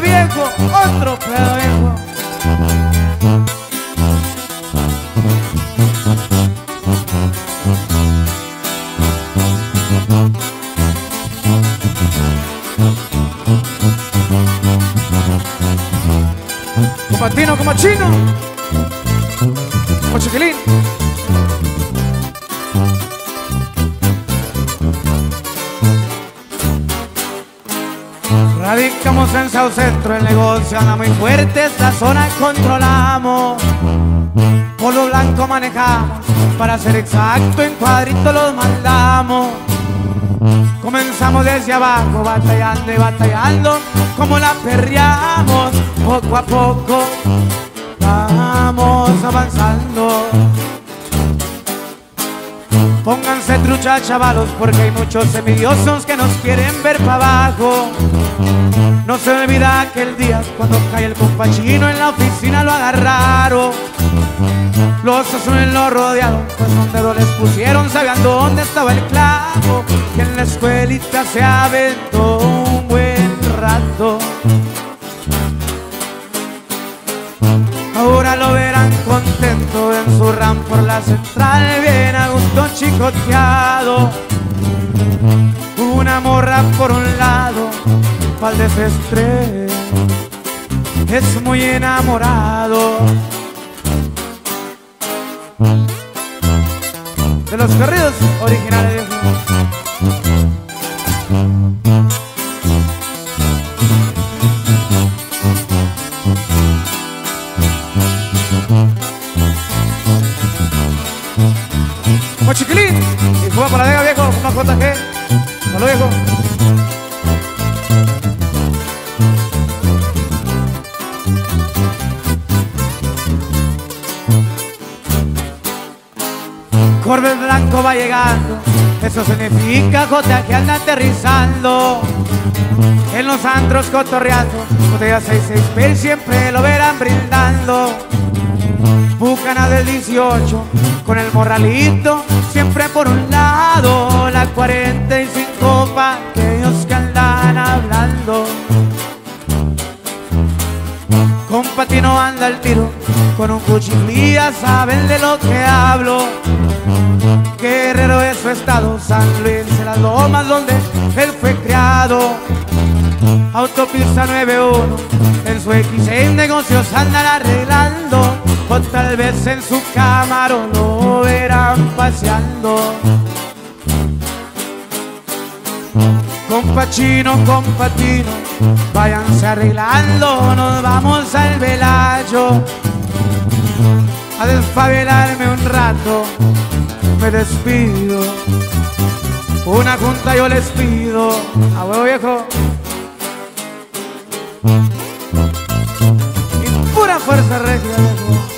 viejo, otro pedo viejo. Como como chino, como chiquilín. Radicamos en South Centro, el negocio anda muy fuerte, esta zona controlamos. Polo blanco manejamos, para ser exacto, en cuadrito los mandamos. Comenzamos desde abajo, batallando y batallando, como la perreamos, poco a poco vamos avanzando. Pónganse trucha, chavalos, porque hay muchos envidiosos que nos quieren ver para abajo. No se me olvida aquel día cuando cae el compachino en la oficina lo agarraron. Los azules lo rodearon, pues un dedo les pusieron, sabían dónde estaba el clavo. Y en la escuelita se aventó un buen rato. Ahora lo verán contento en su ram por la central, bien a gusto chicoteado. Una morra por un lado, pa'l desestrés, es muy enamorado. De los corridos originales. Como chiquilín y juega para la viejo, como JG. Salud viejo. Corbe blanco va llegando, eso significa Jota que anda aterrizando. En los antros cotorreando, botella 66 pero siempre lo verán brindando. Bucana del 18 con el morralito, siempre por un lado, la 45 pa' aquellos que andan hablando. Con patino anda el tiro, con un cuchillía saben de lo que hablo. Estado, San Luis en las lomas donde él fue criado. Autopista 91, en su X6 negocios andan arreglando. O tal vez en su cámara lo verán paseando. Compachino, compatino, váyanse arreglando, nos vamos al velayo. A desfavelarme un rato, me despido. Una junta yo les pido, a huevo viejo. Y pura fuerza regia, viejo.